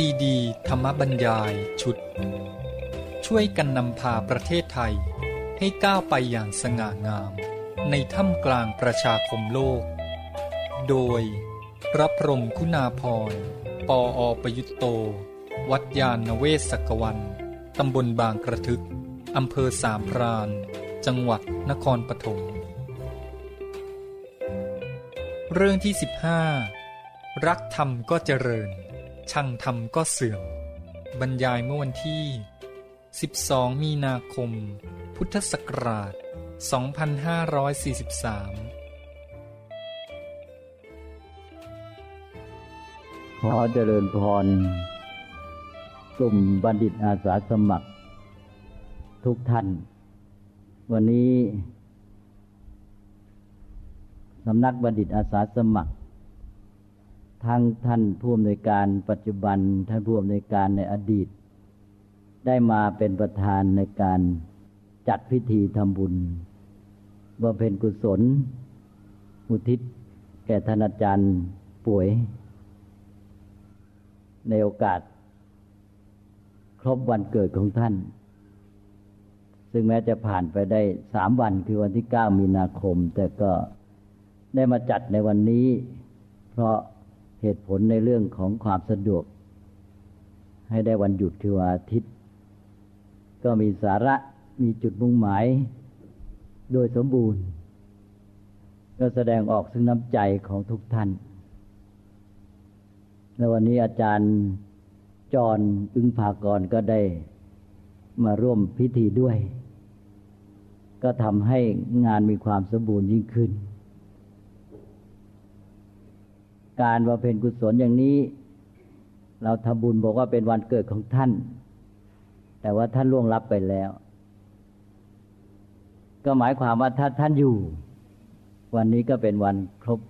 ซีดี ธรรมบรรยายชุด ช่วยกันนำพาประเทศไทย ให้ก้าวไปอย่างสง่างาม ในถ้ำกลางประชาคมโลก โดย พระพรมคุณาพรปออประยุตโต วัดยาณเวศกวันตำบลบางกระทึกอำเภอสามพรานจังหวัดนครปฐมเรื่องที่ 15 รักธรรมก็เจริญ ชังธรรมก็เสื่อม บรรยายเมื่อวันที่ 12 มีนาคม พุทธศักราช 2543 ขอเจริญพร กลุ่มบัณฑิตอาสาสมัคร ทุกท่าน วันนี้สำนักบัณฑิตอาสาสมัคร ทั้งท่านผู้อำนวยการปัจจุบันท่านผู้อำนวยการในอดีต ได้มาเป็นประธานในการจัดพิธีทำบุญบำเพ็ญกุศล อุทิศ แก่ท่านอาจารย์ป่วย ในโอกาส ครบวันเกิดของท่าน ซึ่งแม้จะผ่านไปได้สามวันคือวันที่เก้ามีนาคม แต่ก็ได้มาจัดในวันนี้ เพราะ เหตุผลในเรื่องของความสะดวก ให้ได้วันหยุดคือวันอาทิตย์ ก็มีสาระมีจุดมุ่งหมายโดยสมบูรณ์ ก็แสดงออกซึ่งน้ำใจของทุกท่าน และวันนี้อาจารย์จรอึ้งภากรก็ได้มาร่วมพิธีด้วย ก็ทำให้งานมีความสมบูรณ์ยิ่งขึ้น การบำเพ็ญกุศลอย่างนี้ เราทำบุญบอกว่าเป็นวันเกิดของท่าน แต่ว่าท่านล่วงลับไปแล้ว ก็หมายความว่าถ้าท่านอยู่ วันนี้ก็เป็นวันครบ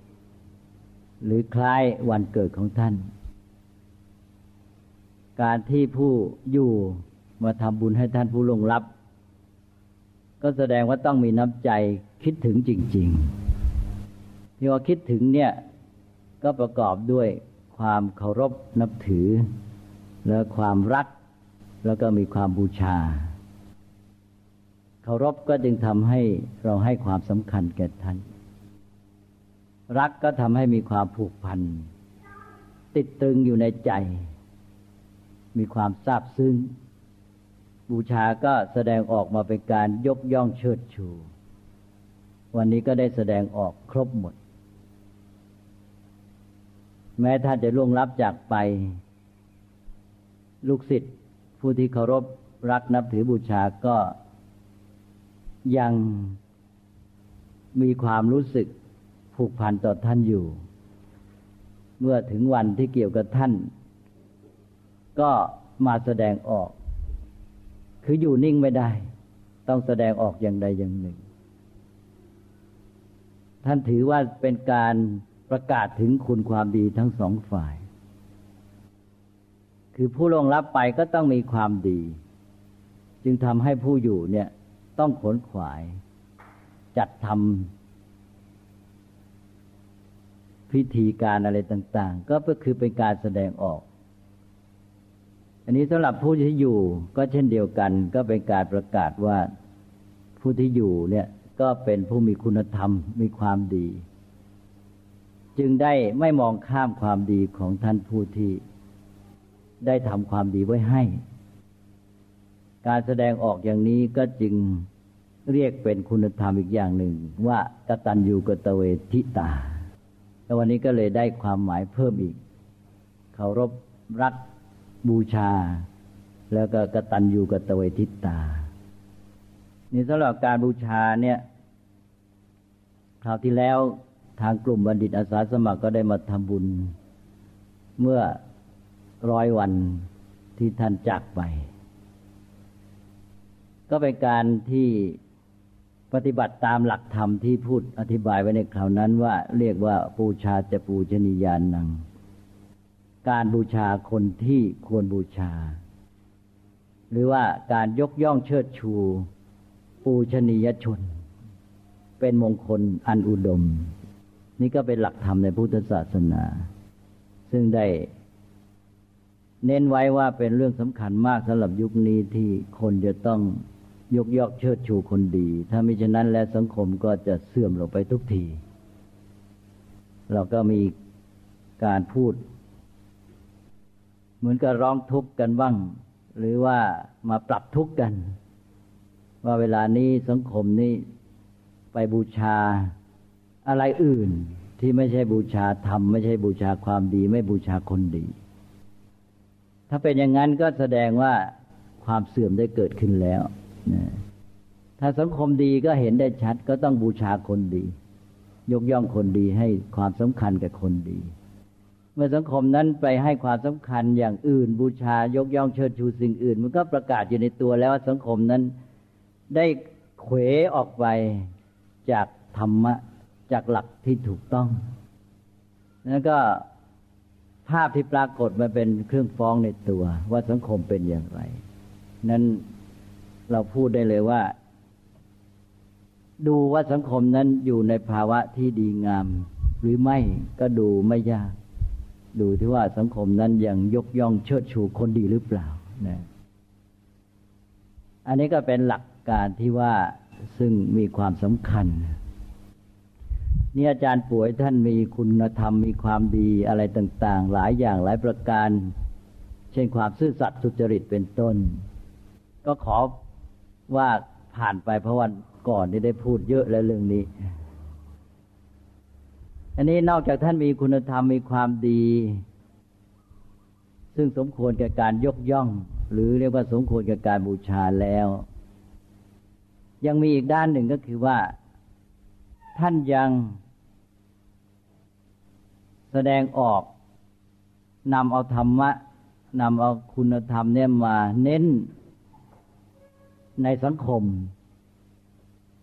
หรือคล้ายวันเกิดของท่าน การที่ผู้อยู่มาทำบุญให้ท่านผู้ล่วงลับ ก็แสดงว่าต้องมีน้ำใจคิดถึงจริง ๆ ที่ว่าคิดถึงเนี่ย ก็ประกอบด้วยความเคารพนับถือ และความรัก แล้วก็มีความบูชา เคารพก็จึงทำให้เราให้ความสำคัญแก่ท่าน รักก็ทำให้มีความผูกพัน ติดตึงอยู่ในใจ มีความซาบซึ้ง บูชาก็แสดงออกมาเป็นการยกย่องเชิดชู วันนี้ก็ได้แสดงออกครบหมด แม้ท่านจะล่วงลับจากไป ลูกศิษย์ผู้ที่เคารพรักนับถือบูชาก็ยังมีความรู้สึกผูกพันต่อท่านอยู่ เมื่อถึงวันที่เกี่ยวกับท่าน ก็มาแสดงออก คืออยู่นิ่งไม่ได้ ต้องแสดงออกอย่างใดอย่างหนึ่ง ท่านถือว่าเป็นการ ประกาศถึงคุณความดีทั้งสองฝ่าย คือผู้ลงรับไปก็ต้องมีความดี จึงทำให้ผู้อยู่เนี่ยต้องขนขวาย จัดทำพิธีการอะไรต่าง ๆ ก็คือเป็นการแสดงออก อันนี้สำหรับผู้ที่อยู่ก็เช่นเดียวกัน ก็เป็นการประกาศว่าผู้ที่อยู่เนี่ยก็เป็นผู้มีคุณธรรมมีความดี จึงได้ไม่มองข้ามความดีของท่านผู้ที่ ได้ทำความดีไว้ให้ การแสดงออกอย่างนี้ก็จึงเรียกเป็นคุณธรรมอีกอย่างหนึ่ง ว่ากตัญญูกตเวทิตา แล้ววันนี้ก็เลยได้ความหมายเพิ่มอีกเคารพรักบูชา แล้วก็กตัญญูกตเวทิตา นี่สำหรับการบูชาเนี่ยคราวที่แล้ว ทางกลุ่มบัณฑิตอาสาสมัครก็ได้มาทำบุญ เมื่อร้อยวันที่ท่านจากไป ก็เป็นการที่ปฏิบัติตามหลักธรรมที่พูดอธิบายไว้ในคราวนั้นว่าเรียกว่าปูชาจะปูชนียานัง การบูชาคนที่ควรบูชา หรือว่าการยกย่องเชิดชู ปูชนียชน เป็นมงคลอันอุดม นี่ก็เป็นหลักธรรมในพุทธศาสนา ซึ่งได้ เน้นไว้ว่าเป็นเรื่องสำคัญมากสำหรับยุคนี้ที่คนจะต้องยกย่องเชิดชูคนดี ถ้ามิฉะนั้นแล้วสังคมก็จะเสื่อมลงไปทุกที เราก็มีการพูด เหมือนกับร้องทุกข์กันบ้าง หรือว่ามาปรับทุกข์กัน ว่าเวลานี้สังคมนี้ไปบูชา อะไรอื่นที่ไม่ใช่บูชาธรรม ไม่ใช่บูชาความดี ไม่บูชาคนดี ถ้าเป็นอย่างนั้นก็แสดงว่าความเสื่อมได้เกิดขึ้นแล้วนะถ้าสังคมดีก็เห็นได้ชัดก็ต้องบูชาคนดี ยกย่องคนดีให้ความสำคัญกับคนดี เมื่อสังคมนั้นไปให้ความสำคัญอย่างอื่น บูชายกย่องเชิดชูสิ่งอื่น มันก็ประกาศอยู่ในตัวแล้วว่าสังคมนั้นได้เขวออกไปจากธรรมะ จากหลักที่ถูกต้อง แล้วก็ภาพที่ปรากฏมาเป็นเครื่องฟ้องในตัว ว่าสังคมเป็นอย่างไร นั้นเราพูดได้เลยว่า ดูว่าสังคมนั้นอยู่ในภาวะที่ดีงาม หรือไม่ก็ดูไม่ยาก ดูที่ว่าสังคมนั้นยังยกย่องเชิดชูคนดีหรือเปล่านะอันนี้ก็เป็นหลักการที่ว่าซึ่งมีความสำคัญ นี่อาจารย์ป่วยท่านมีคุณธรรมมีความดีอะไรต่าง ๆ หลายอย่างหลายประการ เช่นความซื่อสัตย์สุจริตเป็นต้น ก็ขอว่าผ่านไปเพราะวันก่อนที่ได้พูดเยอะแล้วเรื่องนี้ อันนี้นอกจากท่านมีคุณธรรมมีความดีซึ่งสมควรแก่การยกย่อง หรือเรียกว่าสมควรแก่การบูชาแล้ว ยังมีอีกด้านหนึ่งก็คือว่า ท่านยัง แสดงออกนำเอาธรรมะนำเอาคุณธรรมเนี่ยมาเน้นในสังคม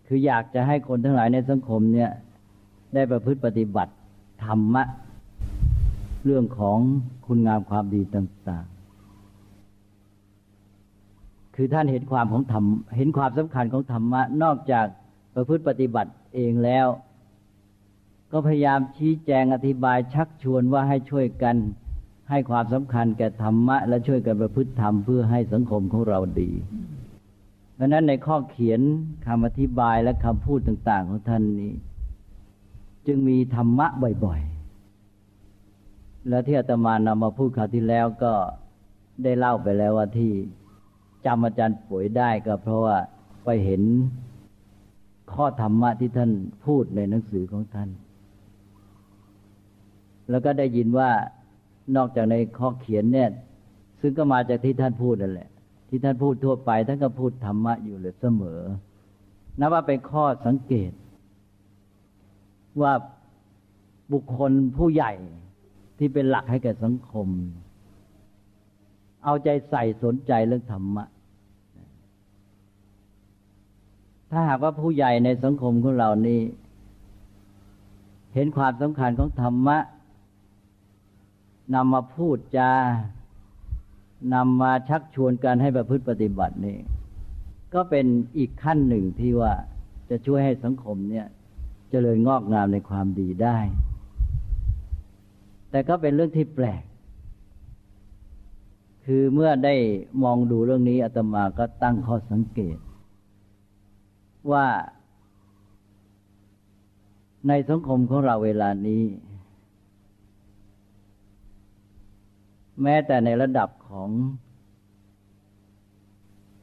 คืออยากจะให้คนทั้งหลายในสังคมเนี่ย ได้ประพฤติปฏิบัติธรรมะ เรื่องของคุณงามความดีต่างๆ คือท่านเห็นความของธรรม เห็นความสำคัญของธรรมะ นอกจากประพฤติปฏิบัติเองแล้ว ก็พยายามชี้แจงอธิบายชักชวนว่าให้ช่วยกันให้ความสำคัญแก่ธรรมะ และช่วยกันประพฤติธรรมเพื่อให้สังคมของเราดีเพราะนั้นในข้อเขียนคำอธิบายและคำพูดต่าง ๆ ของท่านนี้ จึงมีธรรมะบ่อยๆ และที่อาตมานำมาพูดคราวที่แล้วก็ได้เล่าไปแล้วว่าที่จำอาจารย์ป่วยได้ก็เพราะว่าไปเห็นข้อธรรมะที่ท่านพูดในหนังสือของท่าน แล้วก็ได้ยินว่านอกจากในข้อเขียนเนี่ย ซึ่งก็มาจากที่ท่านพูดนั่นแหละ ที่ท่านพูดทั่วไป ท่านก็พูดธรรมะอยู่เลยเสมอ นับว่าเป็นข้อสังเกต ว่าบุคคลผู้ใหญ่ที่เป็นหลักให้แก่สังคม เอาใจใส่สนใจเรื่องธรรมะ ถ้าหากว่าผู้ใหญ่ในสังคมของเรานี้เห็นความสำคัญของธรรมะ นำมาพูดจานำมาชักชวนกันให้ประพฤติปฏิบัตินี่ก็เป็นอีกขั้นหนึ่งที่ว่าจะช่วยให้สังคมเนี่ยจเจริญงอกงามในความดีได้ แต่ก็เป็นเรื่องที่แปลก คือเมื่อได้มองดูเรื่องนี้อาตมาก็ตั้งข้อสังเกต ว่าในสังคมของเราเวลานี้ แม้แต่ในระดับของ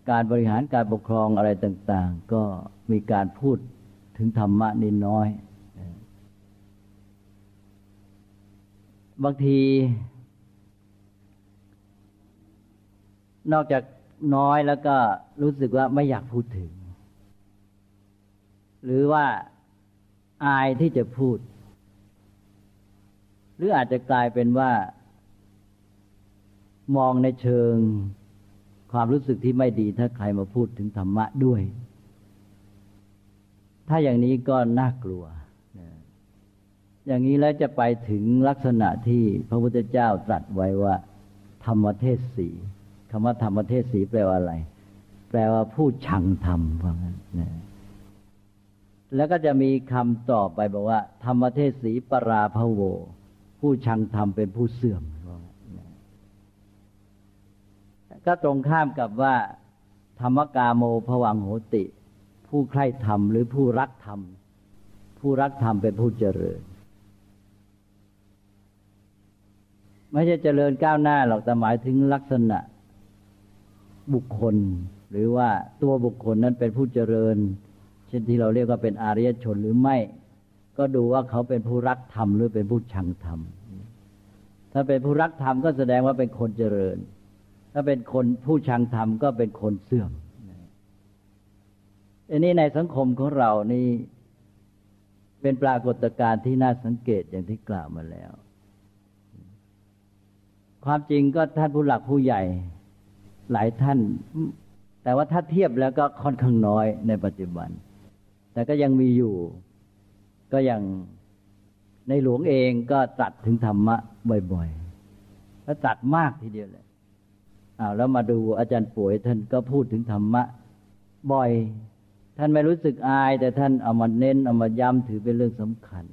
การบริหารการปกครองอะไรต่าง ๆ ก็มีการพูดถึงธรรมะนิดน้อย บางที นอกจากน้อยแล้วก็รู้สึกว่าไม่อยากพูดถึง หรือว่าอายที่จะพูด หรืออาจจะกลายเป็นว่า มองในเชิงความรู้สึกที่ไม่ดีถ้าใครมาพูดถึงธรรมะด้วย ถ้าอย่างนี้ก็น่ากลัว อย่างนี้แล้วจะไปถึงลักษณะที่พระพุทธเจ้าตรัสไว้ว่า ธรรมเทศสีคำว่าธรรมเทศสีแปลว่าอะไร แปลว่าผู้ชังธรรมว่างั้นนะแล้วก็จะมีคำต่อไปบอกว่า ธรรมเทศสีปราภโว ผู้ชังธรรมเป็นผู้เสื่อม ก็ตรงข้ามกับว่า ธรรมกาโมผวังโหติ ผู้ใคร่ธรรมหรือผู้รักธรรม ผู้รักธรรมเป็นผู้เจริญ ไม่ใช่เจริญก้าวหน้าหรอกแต่หมายถึงลักษณะบุคคล หรือว่าตัวบุคคลนั้นเป็นผู้เจริญ เช่นที่เราเรียกว่าเป็นอาริยชนหรือไม่ ก็ดูว่าเขาเป็นผู้รักธรรมหรือเป็นผู้ชังธรรมถ้าเป็นผู้รักธรรมก็แสดงว่าเป็นคนเจริญ ถ้าเป็นคนผู้ชังธรรมก็เป็นคนเสื่อมอันนี้ในสังคมของเรานี่เป็นปรากฏการณ์ที่น่าสังเกตอย่างที่กล่าวมาแล้ว ความจริงก็ท่านผู้หลักผู้ใหญ่หลายท่าน แต่ว่าถ้าเทียบแล้วก็ค่อนข้างน้อยในปัจจุบัน แต่ก็ยังมีอยู่ ก็ยังในหลวงเองก็ตัดถึงธรรมะบ่อยๆแล้วตัดมากทีเดียวเลย อ้าวแล้วมาดูอาจารย์ป่วยท่านก็พูดถึงธรรมะ บ่อย ท่านไม่รู้สึกอาย แต่ท่านเอามาเน้นเอามาย้ำถือเป็นเรื่องสำคัญ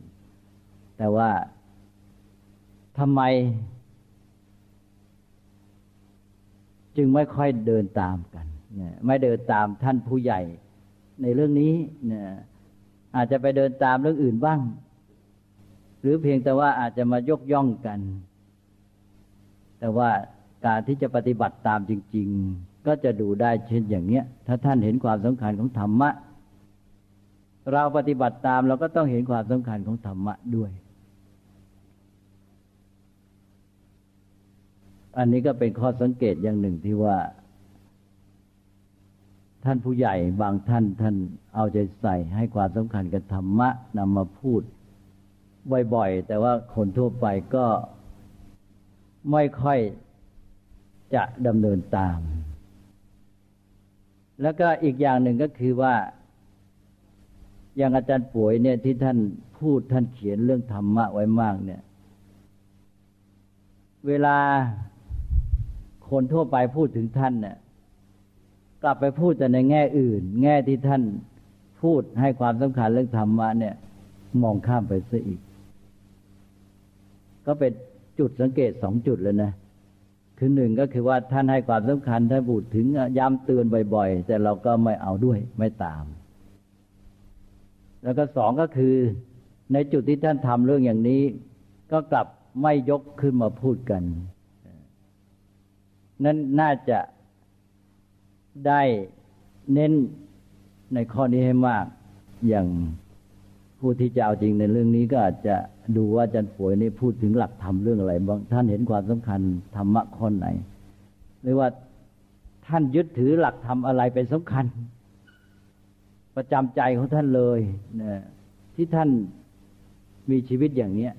แต่ว่าทำไม จึงไม่ค่อยเดินตามกันไม่เดินตามท่านผู้ใหญ่ในเรื่องนี้เนี่ยอาจจะไปเดินตามเรื่องอื่นบ้าง หรือเพียงแต่ว่าอาจจะมายกย่องกัน แต่ว่า การที่จะปฏิบัติตามจริง ๆ ก็จะดูได้เช่นอย่างเนี้ย ถ้าท่านเห็นความสำคัญของธรรมะ เราปฏิบัติตามเราก็ต้องเห็นความสำคัญของธรรมะด้วย อันนี้ก็เป็นข้อสังเกตอย่างหนึ่งที่ว่า ท่านผู้ใหญ่บางท่านท่านเอาใจใส่ให้ความสำคัญกับธรรมะนำมาพูดบ่อยๆ แต่ว่าคนทั่วไปก็ไม่ค่อย จะดำเนินตาม แล้วก็อีกอย่างหนึ่งก็คือว่า อย่างอาจารย์ป่วยเนี่ยที่ท่านพูดท่านเขียนเรื่องธรรมะไว้มากเนี่ย เวลาคนทั่วไปพูดถึงท่านเนี่ยกลับไปพูดแต่ในแง่อื่น แง่ที่ท่านพูดให้ความสำคัญเรื่องธรรมะเนี่ย มองข้ามไปซะอีก ก็เป็นจุดสังเกตสองจุดเลยนะ คือหนึ่งก็คือว่าท่านให้ความสำคัญท่านพูดถึงย้ำเตือนบ่อยๆ แต่เราก็ไม่เอาด้วยไม่ตาม แล้วก็สองก็คือในจุดที่ท่านทำเรื่องอย่างนี้ ก็กลับไม่ยกขึ้นมาพูดกัน นั้นน่าจะได้เน้นในข้อนี้ให้มากอย่าง ผู้ที่จะเอาจริงในเรื่องนี้ก็อาจจะดูว่าอาจารย์ป่วยนี่พูดถึงหลักธรรมเรื่องอะไรบางท่านเห็นความสำคัญธรรมะข้อไหนหรือว่าท่านยึดถือหลักธรรมอะไรเป็นสำคัญ ประจำใจของท่านเลยนะที่ท่านมีชีวิตอย่างเนี้ย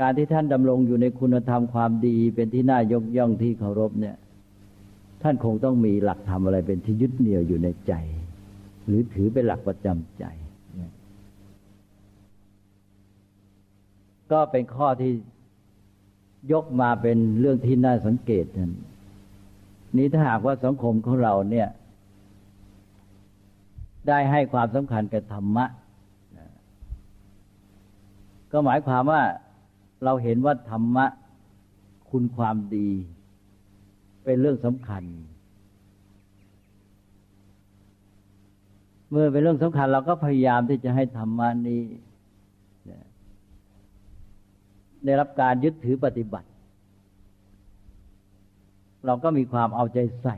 การที่ท่านดำรงอยู่ในคุณธรรมความดีเป็นที่น่ายกย่องที่เคารพเนี่ย ท่านคงต้องมีหลักธรรมอะไรเป็นที่ยึดเหนี่ยวอยู่ในใจ หรือถือเป็นหลักประจำใจ ก็เป็นข้อที่ยกมาเป็นเรื่องที่น่าสังเกตนั่นนี้ถ้าหากว่าสังคมของเราเนี่ย ได้ให้ความสำคัญกับธรรมะ ก็หมายความว่าเราเห็นว่าธรรมะคุณความดี เป็นเรื่องสำคัญ เมื่อเป็นเรื่องสำคัญเราก็พยายามที่จะให้ธรรมะนี้ ได้รับการยึดถือปฏิบัติ เราก็มีความเอาใจใส่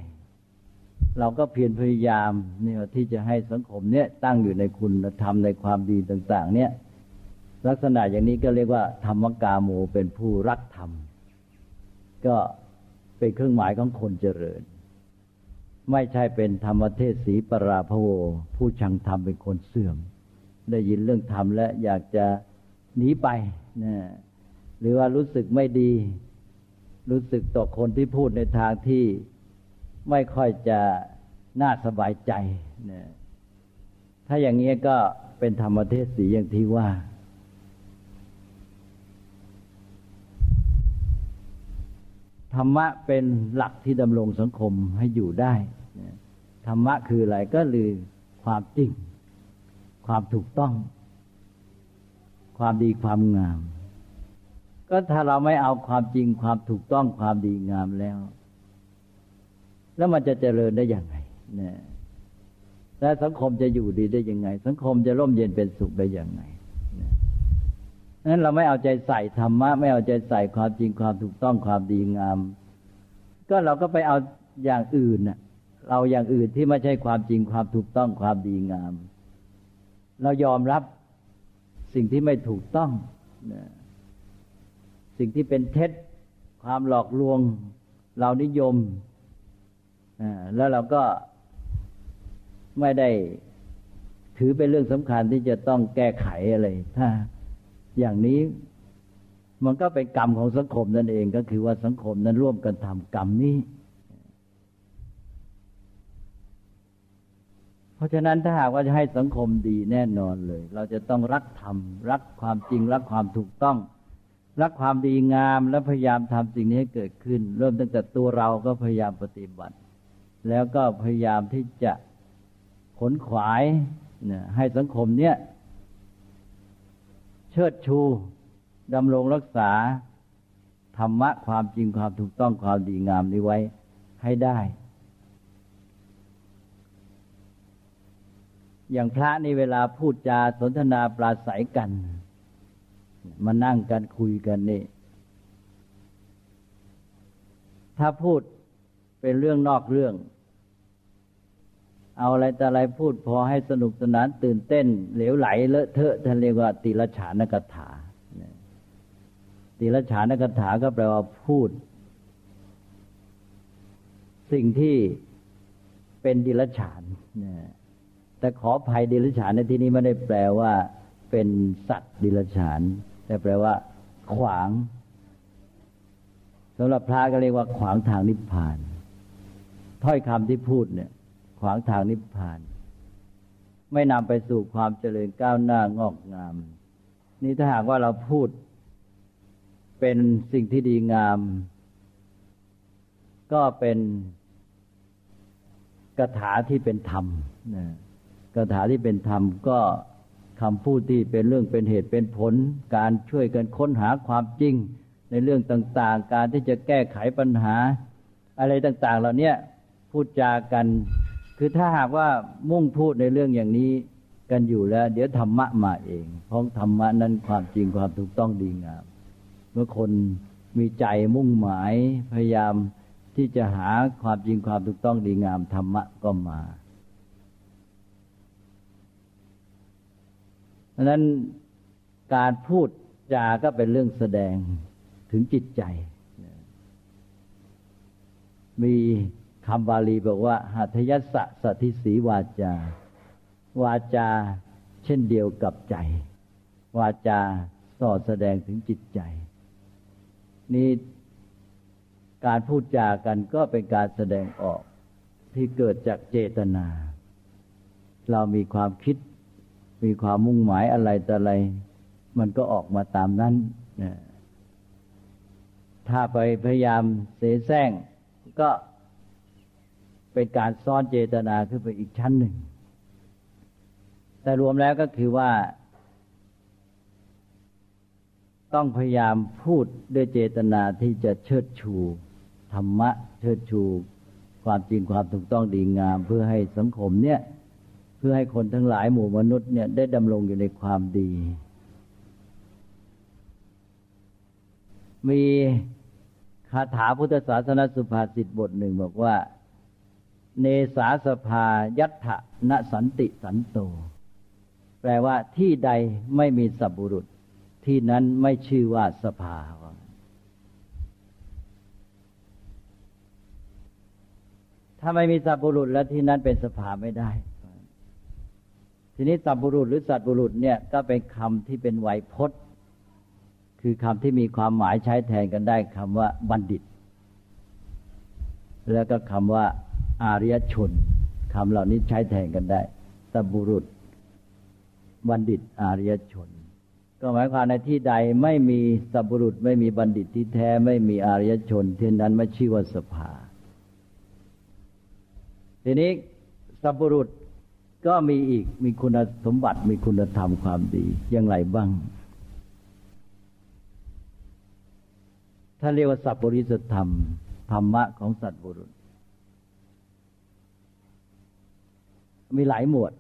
เราก็เพียรพยายามเนี่ยที่จะให้สังคมเนี่ยตั้งอยู่ในคุณธรรมในความดีต่าง ๆ เนี่ย ลักษณะอย่างนี้ก็เรียกว่า ธรรมกาโมเป็นผู้รักธรรม ก็เป็นเครื่องหมายของคนเจริญ ไม่ใช่เป็นธรรมเทศสีปราพโว ผู้ชังธรรมเป็นคนเสื่อม ได้ยินเรื่องธรรมและอยากจะหนีไปนะ หรือว่ารู้สึกไม่ดี รู้สึกต่อคนที่พูดในทางที่ไม่ค่อยจะน่าสบายใจนะถ้าอย่างนี้ก็เป็นธรรมเทศสีอย่างที่ว่า ธรรมะเป็นหลักที่ดำรงสังคมให้อยู่ได้ธรรมะคืออะไรก็คือความจริง ความถูกต้อง ความดีความงาม ก็ถ้าเราไม่เอาความจริงความถูกต้องความดีงามแล้ว แล้วมันจะเจริญได้อยังไงเนี่ยและสังคมจะอยู่ดีได้ยังไง สังคมจะร่มเย็นเป็นสุขได้ยังไงนั้นเราไม่เอาใจใส่ธรรมะ ไม่เอาใจใส่ความจริงความถูกต้องความดีงาม ก็เราก็ไปเอาอย่างอื่นน่ะ เราอย่างอื่นที่ไม่ใช่ความจริงความถูกต้องความดีงาม เรายอมรับสิ่งที่ไม่ถูกต้อง สิ่งที่เป็นเท็จ ความหลอกลวง เรานิยมแล้วเราก็ไม่ได้ถือเป็นเรื่องสำคัญที่จะต้องแก้ไขอะไร ถ้าอย่างนี้มันก็เป็นกรรมของสังคมนั่นเองก็คือว่าสังคมนั้นร่วมกันทำกรรมนี้ เพราะฉะนั้นถ้าหากว่าจะให้สังคมดีแน่นอนเลย เราจะต้องรักธรรมรักความจริงรักความถูกต้อง รักความดีงามและพยายามทำสิ่งนี้ให้เกิดขึ้น เริ่มตั้งแต่ตัวเราก็พยายามปฏิบัติ แล้วก็พยายามที่จะขนขวายให้สังคมเนี้ยเชิดชูดำรงรักษา ธรรมะความจริงความถูกต้องความดีงามนี้ไว้ให้ได้ อย่างพระนี่เวลาพูดจาสนทนาปราศัยกัน มานั่งกันคุยกันนี่ ถ้าพูดเป็นเรื่องนอกเรื่อง เอาอะไรแต่อะไรพูดพอให้สนุกสนานตื่นเต้น เหลวไหลเลอะเทอะท่านเรียกว่าติรฉานกถาติรฉานกถาก็แปลว่าพูด สิ่งที่เป็นดิลฉานแต่ขอภัยดิลฉานในที่นี้ไม่ได้แปลว่าเป็นสัตว์ดิลฉาน แต่แปลว่า ขวางสำหรับพระก็เรียกว่าขวางทางนิพพาน ถ้อยคำที่พูดเนี่ย ขวางทางนิพพาน ไม่นำไปสู่ความเจริญก้าวหน้างอกงาม นี่ถ้าหากว่าเราพูด เป็นสิ่งที่ดีงาม ก็เป็นกถาที่เป็นธรรมนะกถาที่เป็นธรรมก็ คำพูดที่เป็นเรื่องเป็นเหตุเป็นผล การช่วยกันค้นหาความจริง ในเรื่องต่างๆ การที่จะแก้ไขปัญหา อะไรต่างๆ เหล่านี้พูดจากัน คือถ้าหากว่ามุ่งพูดในเรื่องอย่างนี้กันอยู่แล้ว เดี๋ยวธรรมะมาเอง เพราะธรรมะนั้นความจริงความถูกต้องดีงาม เมื่อคนมีใจมุ่งหมายพยายามที่จะหาความจริงความถูกต้องดีงามธรรมะก็มาเพราะนั้นการพูดจาก็เป็นเรื่องแสดงถึงจิตใจ มีคำบาลีบอกว่าหัตยัสสะสติสีวาจา วาจาเช่นเดียวกับใจ วาจาสอดแสดงถึงจิตใจ นี่การพูดจากันก็เป็นการแสดงออกที่เกิดจากเจตนา เรามีความคิด มีความมุ่งหมายอะไรแต่อะไร มันก็ออกมาตามนั้นถ้าไปพยายามเสแสร้งก็เป็นการซ้อนเจตนาขึ้นไปอีกชั้นหนึ่ง แต่รวมแล้วก็คือว่า ต้องพยายามพูดด้วยเจตนาที่จะเชิดชู ธรรมะ เชิดชู ความจริงความถูกต้องดีงาม เพื่อให้สังคมเนี่ย พื่อให้คนทั้งหลายหมู่มนุษย์เนี่ยได้ดำรงอยู่ในความดี มีคาถาพุทธศาสนสุภาษิตบทหนึ่งบอกว่า เนสาสภายัตถะนสันติสันโต แปลว่าที่ใดไม่มีสับบุรุษ ที่นั้นไม่ชื่อว่าสภา ถ้าไม่มีสับบุรุษแล้วที่นั้นเป็นสภาไม่ได้ ทีนี้สับบุรุษหรือสัตบุรุษเนี่ยก็เป็นคำที่เป็นไวยพจน์ คือคำที่มีความหมายใช้แทนกันได้คำว่าบัณฑิต แล้วก็คำว่าอารยชนคำเหล่านี้ใช้แทนกันได้สับุรุษ บัณฑิต อารยชน ก็หมายความในที่ใดไม่มีสับุรุษ ไม่มีบัณฑิตที่แท้ไม่มีอารยชนเที่นั้นไม่ชื่อว่าสภา ทีนี้สับุรุษ ก็มีอีกมีคุณสมบัติมีคุณธรรมความดีอย่างไรบ้างถ้าเรียกว่าสัพปริสธรรม ธรรมะของสัตว์บุรุษ มีหลายหมวด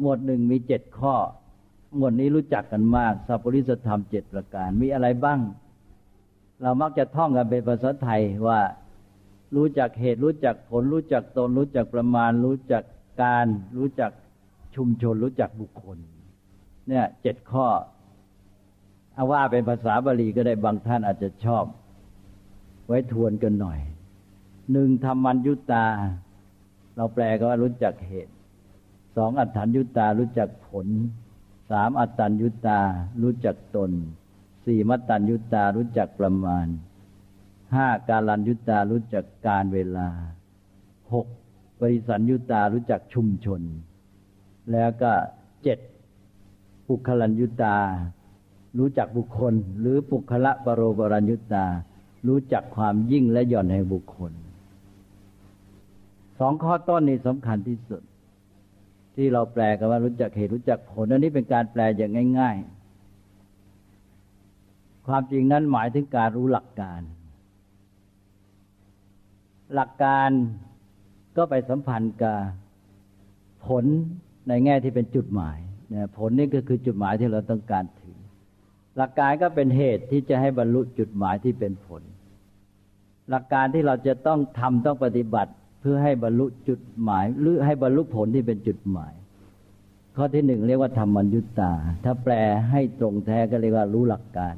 หมวดหนึ่งมีเจ็ดข้อ หมวดนี้รู้จักกันมาก สัพปริสธรรมเจ็ดประการ มีอะไรบ้าง เรามักจะท่องกันเป็นภาษาไทยว่า รู้จักเหตุรู้จักผล รู้จักตน รู้จักประมาณ รู้จัก การรู้จักชุมชนรู้จักบุคคล เนี่ยเจ็ดข้อเอาว่าเป็นภาษาบาลีก็ได้บางท่านอาจจะชอบ ไว้ทวนกันหน่อยหนึ่งธรรมัญยุตา เราแปลก็ว่ารู้จักเหตุสองอัฏฐัญยุตารู้จักผลสามอัตตัญยุตารู้จักตนสี่มัตตัญยุตารู้จักประมาณห้าการันยุตารู้จักการเวลาหก บริสันยุตารู้จักชุมชน แล้วก็เจ็ดปุคลัญยุตา รู้จักบุคคล หรือปุคละปรโรปรัญยุตา รู้จักความยิ่งและหย่อนแห่งบุคคลสองข้อต้นนี้สำคัญที่สุด ที่เราแปลกันว่ารู้จักเหตุรู้จักผลอันนี้เป็นการแปลอย่างง่าย ๆ ความจริงนั้นหมายถึงการรู้หลักการ หลักการ ก็ไปสัมพันธ์กับผลในแง่ที่เป็นจุดหมายนะผลนี่ก็คือจุดหมายที่เราต้องการถึง หลักการก็เป็นเหตุที่จะให้บรรลุจุดหมายที่เป็นผล หลักการที่เราจะต้องทำต้องปฏิบัติเพื่อให้บรรลุจุดหมาย หรือให้บรรลุผลที่เป็นจุดหมาย ข้อที่หนึ่งเรียกว่าธรรมัญยุตตา ถ้าแปลให้ตรงแท้ก็เรียกว่ารู้หลักการ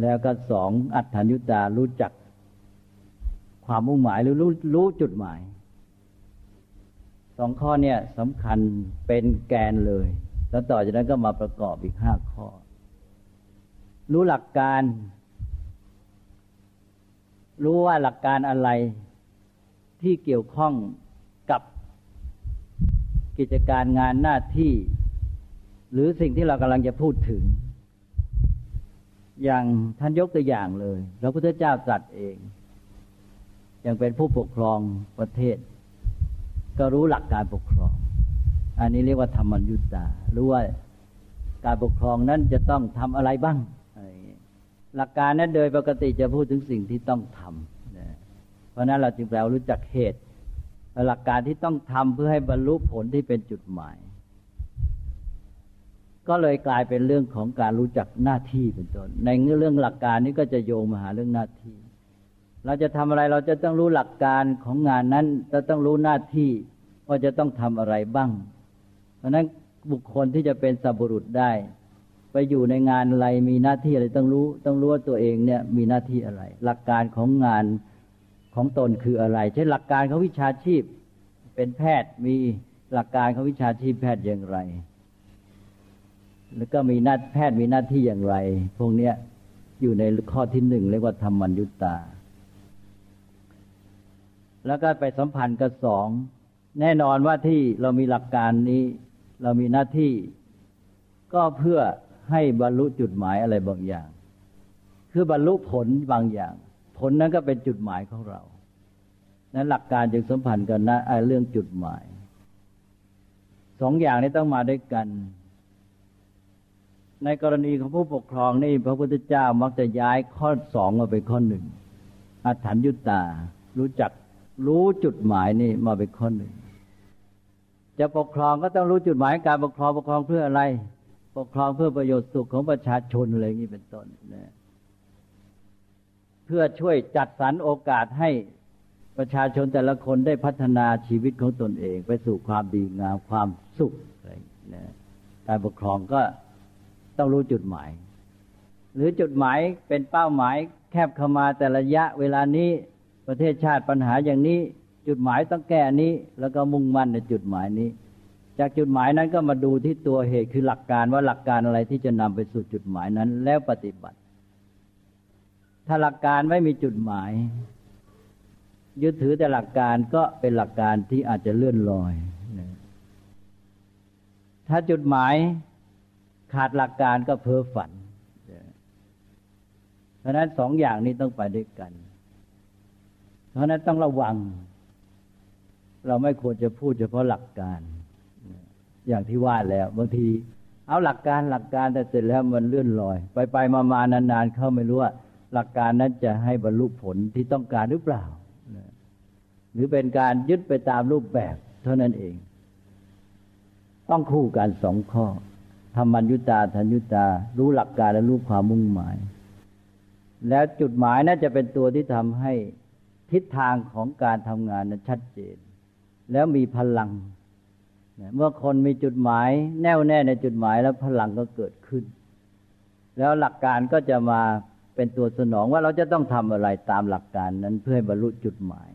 แล้วก็สองอัตถัญยุตตารู้จัก ความมุ่งหมายหรือรู้รู้จุดหมายสองข้อเนี่ยสำคัญเป็นแกนเลย แล้วต่อจากนั้นก็มาประกอบอีกห้าข้อ รู้หลักการ รู้ว่าหลักการอะไรที่เกี่ยวข้องกับกิจการงานหน้าที่ หรือสิ่งที่เรากำลังจะพูดถึง อย่างท่านยกตัวอย่างเลย พระพุทธเจ้าตรัสเอง ยังเป็นผู้ปกครองประเทศ ก็รู้หลักการปกครอง อันนี้เรียกว่าธรรมัญยุตารู้ว่าการปกครองนั้นจะต้องทำอะไรบ้าง หลักการนั้นโดยปกติจะพูดถึงสิ่งที่ต้องทำเพราะนั้นเราจึงแปลรู้จักเหตุ หลักการที่ต้องทำเพื่อให้บรรลุผลที่เป็นจุดหมาย ก็เลยกลายเป็นเรื่องของการรู้จักหน้าที่เป็นต้นในเรื่องหลักการนี้ก็จะโยงมาหาเรื่องหน้าที่ เราจะทำอะไรเราจะต้องรู้หลักการของงานนั้นเราต้องรู้หน้าที่ว่าจะต้องทำอะไรบ้าง เพราะนั้นบุคคลที่จะเป็นสับุรุษได้ ไปอยู่ในงานอะไรมีหน้าที่อะไรต้องรู้ ต้องรู้ว่าตัวเองเนี่ยมีหน้าที่อะไร หลักการของงานของตนคืออะไร เช่นหลักการของวิชาชีพ เป็นแพทย์มีหลักการของวิชาชีพแพทย์อย่างไร แล้วก็มีหน้าแพทย์มีหน้าที่อย่างไร พวกเนี้ยอยู่ในข้อที่หนึ่งเรียกว่าธรรมัญยุตตา แล้วก็ไปสัมพันธ์กับสองแน่นอนว่าที่เรามีหลักการนี้ เรามีหน้าที่ ก็เพื่อให้บรรลุจุดหมายอะไรบางอย่าง คือบรรลุผลบางอย่าง ผลนั้นก็เป็นจุดหมายของเรา นั้นหลักการจึงสัมพันธ์กันนะเรื่องจุดหมายสองอย่างนี้ต้องมาด้วยกัน ในกรณีของผู้ปกครองนี่พระพุทธเจ้ามักจะย้ายข้อสองมาเป็นข้อหนึ่งอัฏฐานยุตตา รู้จัก รู้จุดหมายนี่มาเป็นข้อหนึ่ง จะปกครองก็ต้องรู้จุดหมายการปกครองปกครองเพื่ออะไร ปกครองเพื่อประโยชน์สุขของประชาชนอะไรอย่างนี้เป็นต้นนะเพื่อช่วยจัดสรรโอกาสให้ประชาชนแต่ละคนได้พัฒนาชีวิตของตนเอง ไปสู่ความดีงามความสุขอะไรนะการปกครองก็ต้องรู้จุดหมาย หรือจุดหมายเป็นเป้าหมายแคบเข้ามาแต่ระยะเวลานี้ ประเทศชาติปัญหาอย่างนี้ จุดหมายต้องแก้นี้ แล้วก็มุ่งมั่นในจุดหมายนี้ จากจุดหมายนั้นก็มาดูที่ตัวเหตุคือหลักการว่าหลักการอะไรที่จะนำไปสู่จุดหมายนั้น แล้วปฏิบัติ ถ้าหลักการไม่มีจุดหมาย ยึดถือแต่หลักการก็เป็นหลักการที่อาจจะเลื่อนลอยถ้าจุดหมายขาดหลักการก็เพ้อฝัน เพราะนั้นสองอย่างนี้ต้องไปด้วยกัน เพราะนั้นต้องระวัง เราไม่ควรจะพูดเฉพาะหลักการ อย่างที่ว่าแล้วบางที เอาหลักการหลักการแต่เสร็จแล้วมันเลื่อนลอย ไปไปมามานานๆเข้าไม่รู้ว่า หลักการนั้นจะให้บรรลุผลที่ต้องการหรือเปล่า หรือเป็นการยึดไปตามรูปแบบ เท่านั้นเอง ต้องคู่กันสองข้อธรรมัญยุตาธัญยุตา รู้หลักการและรู้ความมุ่งหมาย แล้วจุดหมายน่าจะเป็นตัวที่ทำให้ ทิศทางของการทำงานนั้นชัดเจน แล้วมีพลัง เมื่อคนมีจุดหมาย แน่วแน่ในจุดหมายแล้วพลังก็เกิดขึ้น แล้วหลักการก็จะมาเป็นตัวสนองว่าเราจะต้องทำอะไรตามหลักการนั้นเพื่อให้บรรลุจุดหมาย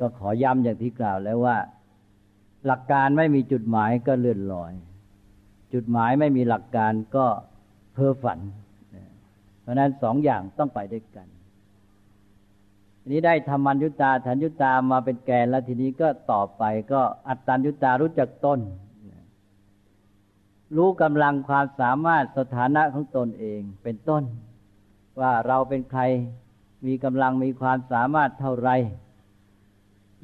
ก็ขอย้ำอย่างที่กล่าวแล้วว่า หลักการไม่มีจุดหมายก็เลื่อนลอย จุดหมายไม่มีหลักการก็เพ้อฝัน เพราะนั้นสองอย่างต้องไปด้วยกัน นี้ได้ธรรมัญยุตาถัญยุตามาเป็นแกนแล้วทีนี้ก็ต่อไปก็อัตตัญยุตารู้จักต้นรู้กำลังความสามารถสถานะของตนเองเป็นต้น ว่าเราเป็นใครมีกำลังมีความสามารถเท่าไร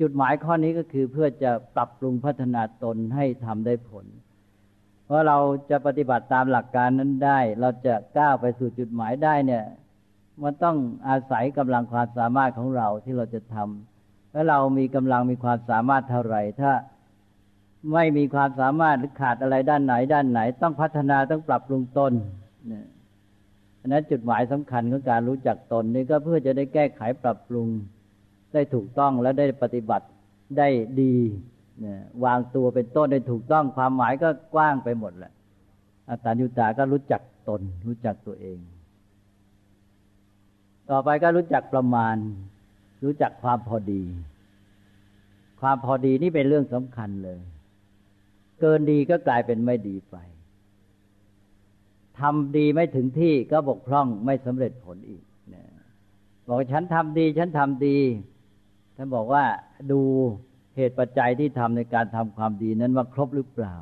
จุดหมายข้อนี้ก็คือเพื่อจะปรับปรุงพัฒนาตนให้ทำได้ผล เพราะเราจะปฏิบัติตามหลักการนั้นได้ เราจะก้าวไปสู่จุดหมายได้เนี่ย มันต้องอาศัยกำลังความสามารถของเราที่เราจะทำแล้วเรามีกำลังมีความสามารถเท่าไหร่ ถ้าไม่มีความสามารถหรือขาดอะไรด้านไหนด้านไหน ต้องพัฒนาต้องปรับปรุงตนนี่นั้นจุดหมายสำคัญของการรู้จักตนนี่ก็เพื่อจะได้แก้ไขปรับปรุงได้ถูกต้องและได้ปฏิบัติได้ดีนวางตัวเป็นต้นได้ถูกต้องความหมายก็กว้างไปหมดแหละอัตตายุตาก็รู้จักตน รู้จักตัวเอง ต่อไปก็รู้จักประมาณ รู้จักความพอดี ความพอดีนี่เป็นเรื่องสำคัญเลย เกินดีก็กลายเป็นไม่ดีไปทำดีไม่ถึงที่ก็บกพร่องไม่สำเร็จผลอีกนะบอกฉันทำดี ฉันทำดีท่านบอกว่าดูเหตุปัจจัยที่ทำในการทำความดีนั้นว่าครบหรือเปล่า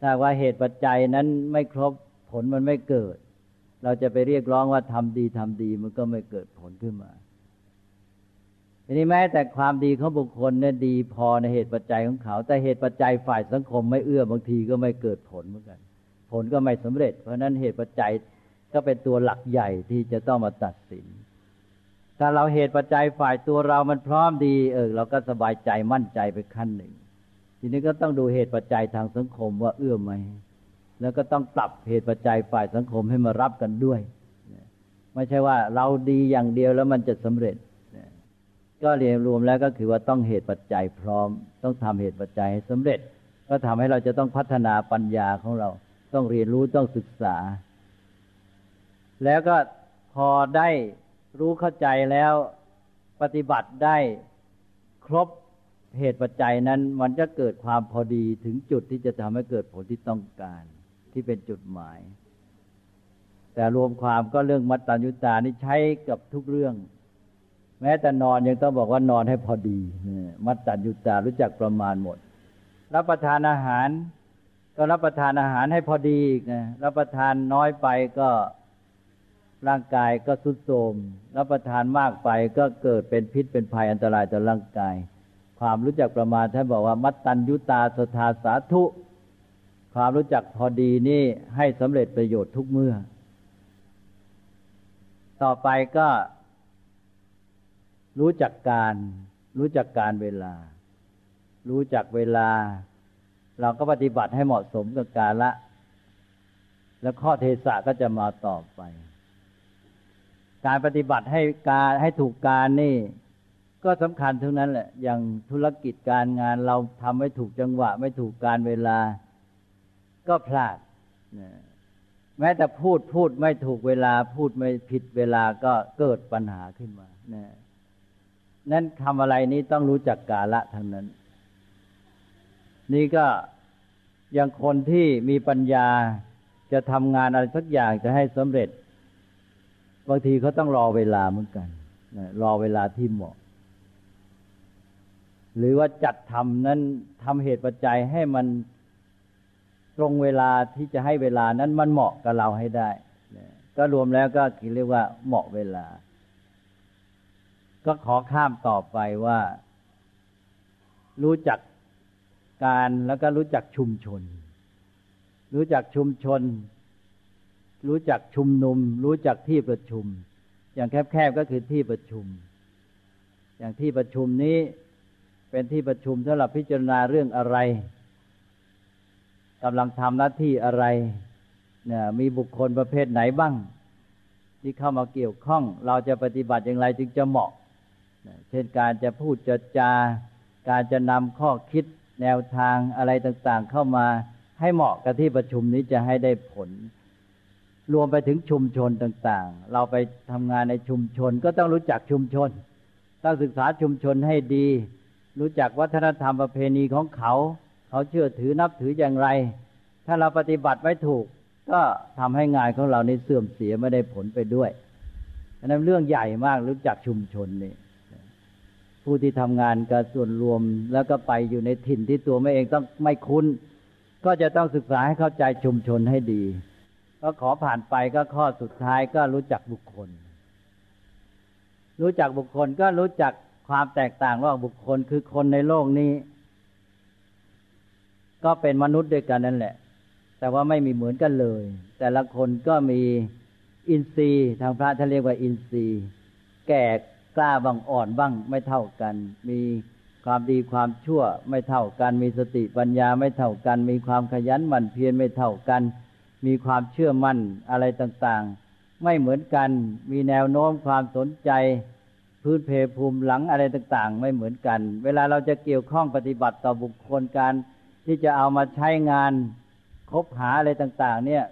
ถ้าว่าเหตุปัจจัยนั้นไม่ครบผลมันไม่เกิด เราจะไปเรียกร้องว่าทำดีทำดีมันก็ไม่เกิดผลขึ้นมาทีนี้แม้แต่ความดีของบุคคลเนี่ยดีพอในเหตุปัจจัยของเขา แต่เหตุปัจจัยฝ่ายสังคมไม่เอื้อบางทีก็ไม่เกิดผลเหมือนกัน ผลก็ไม่สำเร็จ เพราะนั้นเหตุปัจจัยก็เป็นตัวหลักใหญ่ที่จะต้องมาตัดสิน ถ้าเราเหตุปัจจัยฝ่ายตัวเรามันพร้อมดี เออ เราก็สบายใจมั่นใจไปขั้นหนึ่ง ทีนี้ก็ต้องดูเหตุปัจจัยทางสังคมว่าเอื้อไหม แล้วก็ต้องปรับเหตุปัจจัยฝ่ายสังคมให้มารับกันด้วย ไม่ใช่ว่าเราดีอย่างเดียวแล้วมันจะสำเร็จ ก็เรียนรวมแล้วก็คือว่าต้องเหตุปัจจัยพร้อม ต้องทำเหตุปัจจัยให้สำเร็จ ก็ทำให้เราจะต้องพัฒนาปัญญาของเรา ต้องเรียนรู้ต้องศึกษา แล้วก็พอได้รู้เข้าใจแล้วปฏิบัติได้ครบเหตุปัจจัยนั้น มันจะเกิดความพอดีถึงจุดที่จะทำให้เกิดผลที่ต้องการ ที่เป็นจุดหมาย แต่รวมความก็เรื่องมัตตัญญุตานี่ใช้กับทุกเรื่อง แม้แต่นอนยังต้องบอกว่านอนให้พอดีมัตตัญญุตารู้จักประมาณหมด รับประทานอาหาร ก็รับประทานอาหารให้พอดีอีกนะรับประทานน้อยไปก็ร่างกายก็สุดโทมรับประทานมากไปก็เกิดเป็นพิษเป็นภัยอันตรายต่อร่างกาย ความรู้จักประมาณท่านบอกว่า มัตตัญญุตาสทาสาธุ ความรู้จักพอดีนี่ให้สำเร็จประโยชน์ทุกเมื่อ ต่อไปก็ รู้จักการ รู้จักการเวลา รู้จักเวลา เราก็ปฏิบัติให้เหมาะสมกับกาละ แล้วข้อเทศะก็จะมาต่อไป การปฏิบัติให้การให้ถูกการนี่ก็สำคัญทั้งนั้นแหละ อย่างธุรกิจการงานเราทำไม่ถูกจังหวะ ไม่ถูกการเวลา ก็พลาดแม้แต่พูดพูดไม่ถูกเวลาพูดไม่ผิดเวลาก็เกิดปัญหาขึ้นมานั้นทำอะไรนี้ต้องรู้จักกาละทั้งนั้น นี่ก็อย่างคนที่มีปัญญาจะทำงานอะไรสักอย่างจะให้สำเร็จ บางทีเขาต้องรอเวลาเหมือนกันรอเวลาที่เหมาะ หรือว่าจัดทำนั้นทำเหตุปัจจัยให้มัน ตรงเวลาที่จะให้เวลานั้นมันเหมาะกับเราให้ได้ก็รวมแล้วก็คิดเรียกว่าเหมาะเวลา ก็ขอข้ามต่อไปว่า รู้จักการแล้วก็รู้จักชุมชน รู้จักชุมชน รู้จักชุมนุม รู้จักที่ประชุม อย่างแคบๆก็คือที่ประชุม อย่างที่ประชุมนี้เป็นที่ประชุมสำหรับพิจารณาเรื่องอะไร กำลังทำหน้าที่อะไรเนี่ยมีบุคคลประเภทไหนบ้าง ที่เข้ามาเกี่ยวข้อง เราจะปฏิบัติอย่างไรจึงจะเหมาะ เช่นการจะพูดจะจาการจะนำข้อคิดแนวทางอะไรต่างๆ เข้ามาให้เหมาะกับที่ประชุมนี้จะให้ได้ผล รวมไปถึงชุมชนต่างๆ เราไปทำงานในชุมชนก็ต้องรู้จักชุมชน ต้องศึกษาชุมชนให้ดี รู้จักวัฒนธรรมประเพณีของเขา เขาเชื่อถือนับถืออย่างไร ถ้าเราปฏิบัติไว้ถูก ก็ทำให้งานของเราในเสื่อมเสียไม่ได้ผลไปด้วยอันนั้นเรื่องใหญ่มากรู้จักชุมชนนี่ผู้ที่ทำงานกับส่วนรวมแล้วก็ไปอยู่ในถิ่นที่ตัวไม่เองต้องไม่คุ้น ก็จะต้องศึกษาให้เข้าใจชุมชนให้ดี ก็ขอผ่านไปก็ข้อสุดท้ายก็รู้จักบุคคล รู้จักบุคคลก็รู้จักความแตกต่างระหว่างบุคคลคือคนในโลกนี้ ก็เป็นมนุษย์ด้วยกันนั่นแหละ แต่ว่าไม่มีเหมือนกันเลย แต่ละคนก็มีอินทรีย์ทางพระท่านเรียกว่าอินทรีย์ แก่กล้าบ้างอ่อนบ้างไม่เท่ากัน มีความดีความชั่วไม่เท่ากัน มีสติปัญญาไม่เท่ากัน มีความขยันหมั่นเพียรไม่เท่ากัน มีความเชื่อมั่นอะไรต่างๆ ไม่เหมือนกัน มีแนวโน้มความสนใจพื้นเพภูมิหลังอะไรต่างๆ ไม่เหมือนกัน เวลาเราจะเกี่ยวข้องปฏิบัติต่อบุคคลการ ที่จะเอามาใช้งานคบหาอะไรต่าง ๆ เนี่ย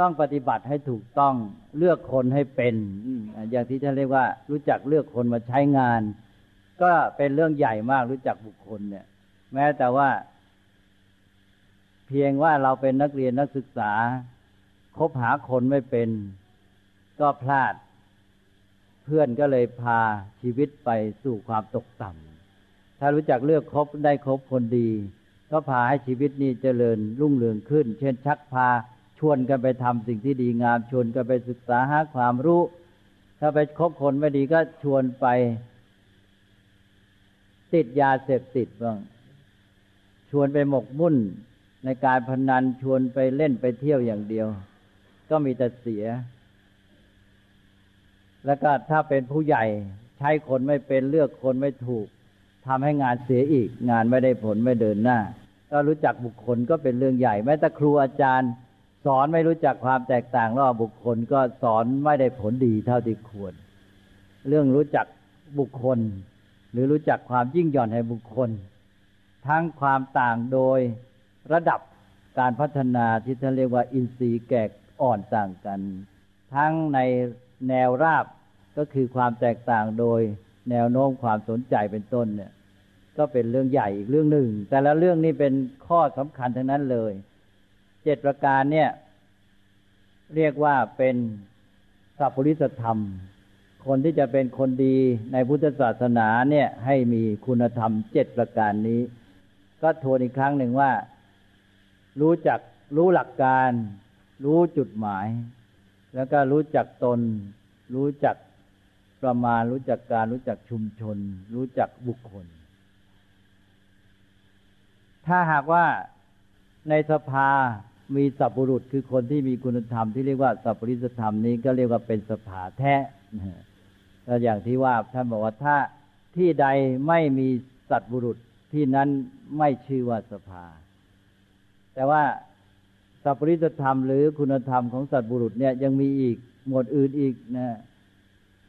ต้องปฏิบัติให้ถูกต้องเลือกคนให้เป็นอย่างที่ท่านเรียกว่า รู้จักเลือกคนมาใช้งาน ก็เป็นเรื่องใหญ่มากรู้จักบุคคลเนี่ย แม้แต่ว่า เพียงว่าเราเป็นนักเรียนนักศึกษา คบหาคนไม่เป็น ก็พลาด เพื่อนก็เลยพาชีวิตไปสู่ความตกต่ำถ้ารู้จักเลือกคบได้คบคนดี ก็พาให้ชีวิตนี้เจริญรุ่งเรืองขึ้น เช่นชักพาชวนกันไปทำสิ่งที่ดีงามชวนกันไปศึกษาหาความรู้ ถ้าไปคบคนไม่ดีก็ชวนไป ติดยาเสพติดบ้างชวนไปหมกมุ่นในการพนันชวนไปเล่นไปเที่ยวอย่างเดียว ก็มีแต่เสีย แล้วก็ถ้าเป็นผู้ใหญ่ ใช้คนไม่เป็นเลือกคนไม่ถูก ทำให้งานเสียอีก งานไม่ได้ผลไม่เดินหน้า ก็รู้จักบุคคลก็เป็นเรื่องใหญ่ แม้แต่ครูอาจารย์ สอนไม่รู้จักความแตกต่างระหว่างบุคคลก็สอนไม่ได้ผลดีเท่าที่ควร เรื่องรู้จักบุคคล หรือรู้จักความยิ่งหย่อนให้บุคคล ทั้งความต่างโดยระดับการพัฒนาที่ท่านเรียกว่าอินทรีย์แกกอ่อนต่างกัน ทั้งในแนวราบก็คือความแตกต่างโดยแนวโน้มความสนใจเป็นต้นเนี่ย ก็เป็นเรื่องใหญ่อีกเรื่องหนึ่ง แต่ละเรื่องนี้เป็นข้อสำคัญทั้งนั้นเลย เจ็ดประการเนี่ย เรียกว่าเป็นสัพพุริสธรรม คนที่จะเป็นคนดีในพุทธศาสนาเนี่ย ให้มีคุณธรรมเจ็ดประการนี้ ก็ทวนอีกครั้งหนึ่งว่า รู้จักรู้หลักการ รู้จุดหมาย แล้วก็รู้จักตน รู้จักประมาณ รู้จักการ รู้จักชุมชน รู้จักบุคคล ถ้าหากว่าในสภามีสัพบุรุษคือคนที่มีคุณธรรมที่เรียกว่าสัพปริสธรรมนี้ก็เรียกว่าเป็นสภาแท้ก็อย่างที่ว่าท่านบอกว่าถ้าที่ใดไม่มีสัตบุรุษที่นั้นไม่ชื่อว่าสภา แต่ว่าสัพปริสธรรมหรือคุณธรรมของสัตบุรุษเนี่ยยังมีอีกหมวดอื่นอีกนะ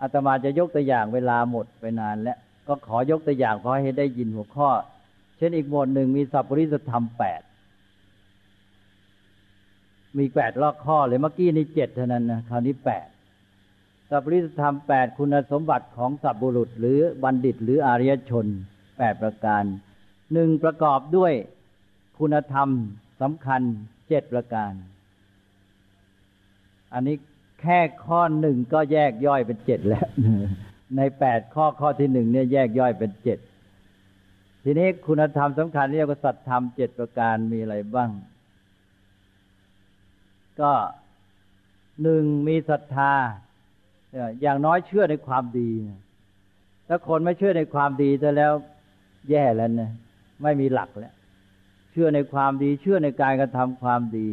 อาตมาจะยกตัวอย่างเวลาหมดไปนานแล้วก็ขอยกตัวอย่างเพอให้ได้ยินหัวข้อ เช่นอีกหมวดหนึ่งมีสัพปริสธรรมแปด มีแปดลอกข้อเลยเมื่อกี้นี่เจ็ดเท่านั้นนะคราวนี้แปดสัพพิธรรมแปดคุณสมบัติของสัพบุรุษ หรือบัณฑิต หรืออริยชนแปดประการหนึ่งประกอบด้วยคุณธรรมสำคัญเจ็ดประการ อันนี้แค่ข้อหนึ่งก็แยกย่อยเป็นเจ็ดแล้ว ในแปดข้อข้อที่หนึ่งเนี่ยแยกย่อยเป็นเจ็ด ทีนี้คุณธรรมสำคัญเรียกว่าสัตธรรมเจ็ดประการมีอะไรบ้าง ก็หนึ่งมีศรัทธาอย่างน้อยเชื่อในความดีถ้าคนไม่เชื่อในความดีจะแล้วแย่แล้วนะไม่มีหลักแล้ว เชื่อในความดี เชื่อในการกระทำความดี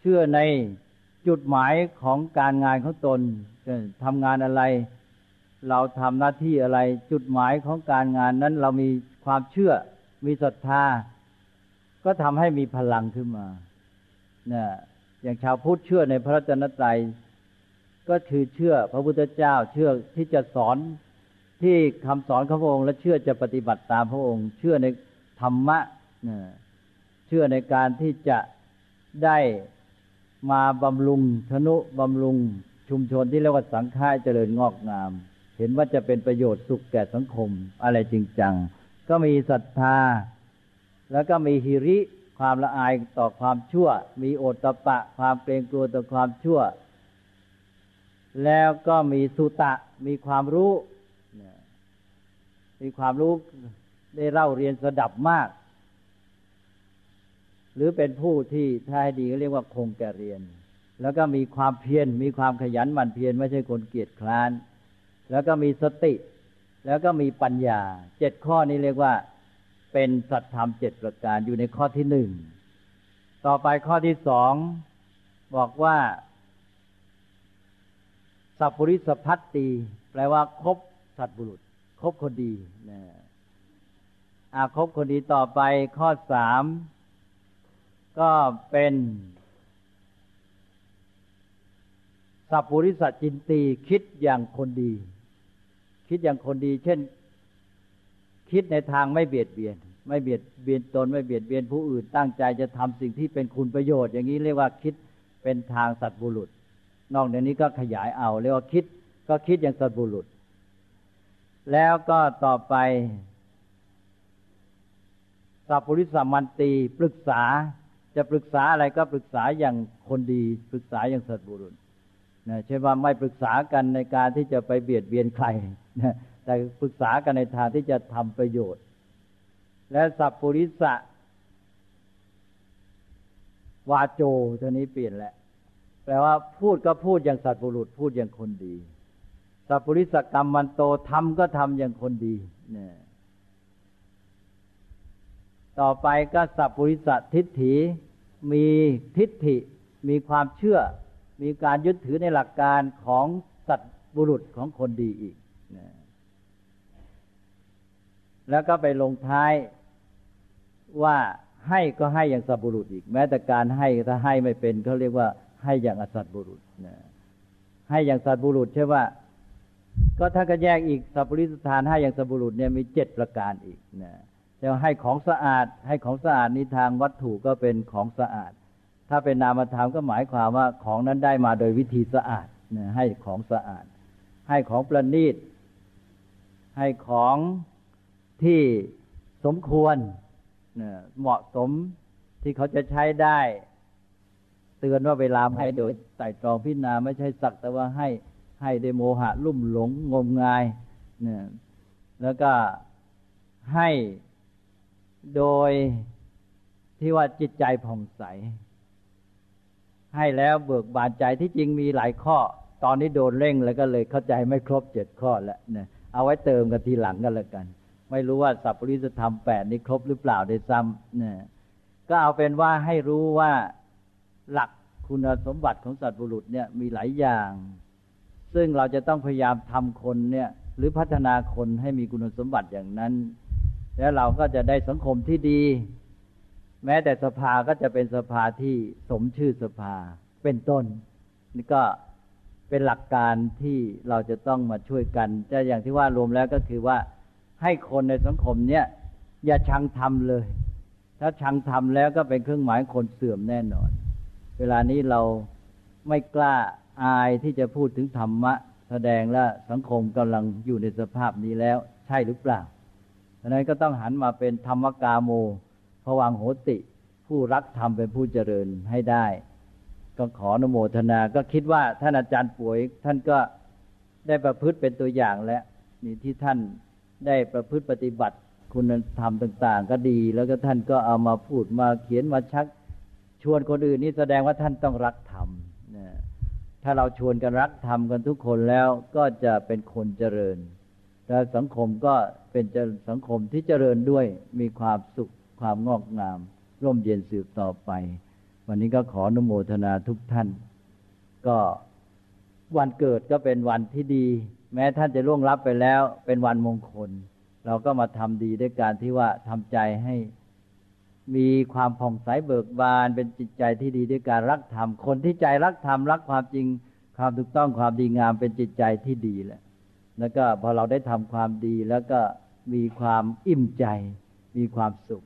เชื่อในจุดหมายของการงานของตนทำงานอะไร เราทำหน้าที่อะไรจุดหมายของการงานนั้นเรามีความเชื่อ มีศรัทธา ก็ทำให้มีพลังขึ้นมานี่อย่างชาวพุทธเชื่อในพระจันตรัยก็คือเชื่อพระพุทธเจ้าเชื่อที่จะสอนที่คำสอนของพระองค์ และเชื่อจะปฏิบัติตามพระองค์ เชื่อในธรรมะนี่เชื่อในการที่จะได้มาบำรุงธนุบำรุงชุมชนที่เรียกว่าสังฆาเจริญงอกงาม ห็นว่าจะเป็นประโยชน์สุขแก่สังคม อะไรจริงจัง ก็มีศรัทธา แล้วก็มีฮิริความละอายต่อความชั่ว มีโอตตะปะ ความเกรงกลัวต่อความชั่ว แล้วก็มีสุตะ มีความรู้ มีความรู้ได้เล่าเรียนสดับมาก หรือเป็นผู้ที่ถ้าให้ดีก็เรียกว่าคงแก่เรียน แล้วก็มีความเพียร มีความขยันหมั่นเพียรไม่ใช่คนเกียจคร้าน แล้วก็มีสติ แล้วก็มีปัญญา เจ็ดข้อนี้เรียกว่าเป็นสัตธรรมเจ็ดประการอยู่ในข้อที่หนึ่ง ต่อไปข้อที่สองบอกว่า สัพปริสพัตตีแปลว่าคบสัตบุรุษ คบคนดีนะอาคบคนดีต่อไปข้อสามก็เป็นสัพปริสัจินตีคิดอย่างคนดี คิดอย่างคนดี เช่น คิดในทางไม่เบียดเบียน ไม่เบียดเบียนตนไม่เบียดเบียนผู้อื่นตั้งใจจะทำสิ่งที่เป็นคุณประโยชน์ อย่างนี้เรียกว่าคิดเป็นทางสัตบุรุษ นอกจากนี้ก็ขยายเอาเรียกว่าคิดก็คิดอย่างสัตบุรุษ แล้วก็ต่อไปสัพพุริสมันตีปรึกษาจะปรึกษาอะไรก็ปรึกษาอย่างคนดีปรึกษาอย่างสัตบุรุษนะเช่นว่าไม่ปรึกษากันในการที่จะไปเบียดเบียนใคร แต่ปรึกษากันในทางที่จะทำประโยชน์ และสัพปริสะวาโจตัวนี้เปลี่ยนแหละแปลว่าพูดก็พูดอย่างสัตว์บุรุษพูดอย่างคนดี สัพปริสกรรมมันโตทำก็ทำอย่างคนดีเนี่ยต่อไปก็สัพปริสทิฏฐิมีทิฏฐิ มีความเชื่อ มีการยึดถือในหลักการของสัตบุรุษของคนดีอีกนะ แล้วก็ไปลงท้ายว่าให้ก็ให้อย่างสัตบุรุษอีก แม้แต่การให้ถ้าให้ไม่เป็นเขาเรียกว่าให้อย่างอสัตบุรุษนะให้อย่างสัตบุรุษใช่ว่า ก็ถ้าก็แยกอีกสัพพุริสถานให้อย่างสัตบุรุษเนี่ยมีเจ็ดประการอีกนะแต่ให้ของสะอาด ให้ของสะอาดนี้ทางวัตถุก็เป็นของสะอาด ถ้าเป็นนามธรรมก็หมายความว่าของนั้นได้มาโดยวิธีสะอาดนะให้ของสะอาด ให้ของประณีตให้ของ ที่สมควรเหมาะสมที่เขาจะใช้ได้ เตือนว่าเวลาให้โดยไต่ตรองพิจารณาไม่ใช่สักแต่ว่าให้ให้ได้โมหะลุ่มหลงงมงายเนี่ยแล้วก็ให้โดยที่ว่าจิตใจผ่องใส ให้แล้วเบิกบานใจที่จริงมีหลายข้อ ตอนนี้โดนเร่งแล้วก็เลยเข้าใจไม่ครบเจ็ดข้อแล้วเนี่ยเอาไว้เติมกันทีหลังกันแล้วกัน ไม่รู้ว่าสัพปริสธรรมแปดนี้ครบหรือเปล่าได้ซ้ำเนี่ยก็เอาเป็นว่าให้รู้ว่าหลักคุณสมบัติของสัตว์บุรุษเนี่ยมีหลายอย่าง ซึ่งเราจะต้องพยายามทำคนเนี่ย หรือพัฒนาคนให้มีคุณสมบัติอย่างนั้น แล้วเราก็จะได้สังคมที่ดี แม้แต่สภาก็จะเป็นสภาที่สมชื่อสภาเป็นต้น นี่ก็เป็นหลักการที่เราจะต้องมาช่วยกันแต่อย่างที่ว่ารวมแล้วก็คือว่า ให้คนในสังคมเนี้ยอย่าชังทำเลย ถ้าชังทำแล้วก็เป็นเครื่องหมายคนเสื่อมแน่นอน เวลานี้เราไม่กล้าอายที่จะพูดถึงธรรมะ แสดงและสังคมกำลังอยู่ในสภาพนี้แล้ว ใช่หรือเปล่าดังนั้นก็ต้องหันมาเป็นธรรมกาโมผวังโหติ ผู้รักธรรมเป็นผู้เจริญให้ได้ ก็ขอนโมทนา ก็คิดว่าท่านอาจารย์ป่วย ท่านก็ได้ประพฤติเป็นตัวอย่างแล้วนี่ที่ท่าน ได้ประพฤติปฏิบัติคุณธรรมต่าง ๆ ก็ดี แล้วก็ท่านก็เอามาพูดมาเขียนมาชัก ชวนคนอื่นนี่แสดงว่าท่านต้องรักธรรมนะถ้าเราชวนกันรักธรรมกันทุกคนแล้วก็จะเป็นคนเจริญและสังคมก็เป็นสังคมที่เจริญด้วยมีความสุขความงอกงาม ร่มเย็นสืบต่อไป วันนี้ก็ขออนุโมทนาทุกท่าน ก็วันเกิดก็เป็นวันที่ดี แม้ท่านจะล่วงลับไปแล้ว เป็นวันมงคล เราก็มาทำดีด้วยการที่ว่าทำใจให้มีความผ่องใสเบิกบาน เป็นจิตใจที่ดีด้วยการรักธรรม คนที่ใจรักธรรมรักความจริง ความถูกต้องความดีงามเป็นจิตใจที่ดีแหละ แล้วก็พอเราได้ทำความดีแล้วก็มีความอิ่มใจ มีความสุข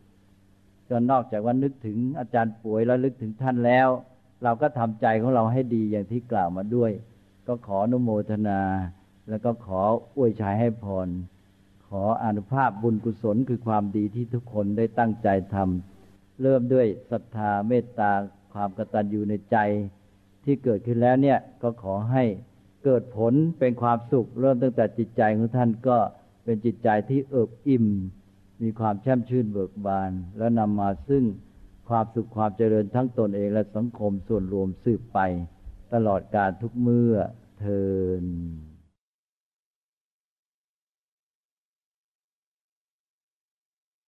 จนนอกจากว่านึกถึงอาจารย์ป่วยแล้วนึกถึงท่านแล้ว เราก็ทำใจของเราให้ดีอย่างที่กล่าวมาด้วย ก็ขออนุโมทนา แล้วก็ขออวยชัยให้พร ขออนุภาพบุญกุศลคือความดีที่ทุกคนได้ตั้งใจทำเริ่มด้วยศรัทธาเมตตาความกตัญญูในใจที่เกิดขึ้นแล้วเนี่ยก็ขอให้เกิดผลเป็นความสุข เริ่มตั้งแต่จิตใจของท่านก็เป็นจิตใจที่เอิบอิ่ม มีความแช่มชื่นเบิกบาน และนำมาซึ่งความสุขความเจริญทั้งตนเองและสังคมส่วนรวมสืบไป ตลอดการทุกเมื่อเทิน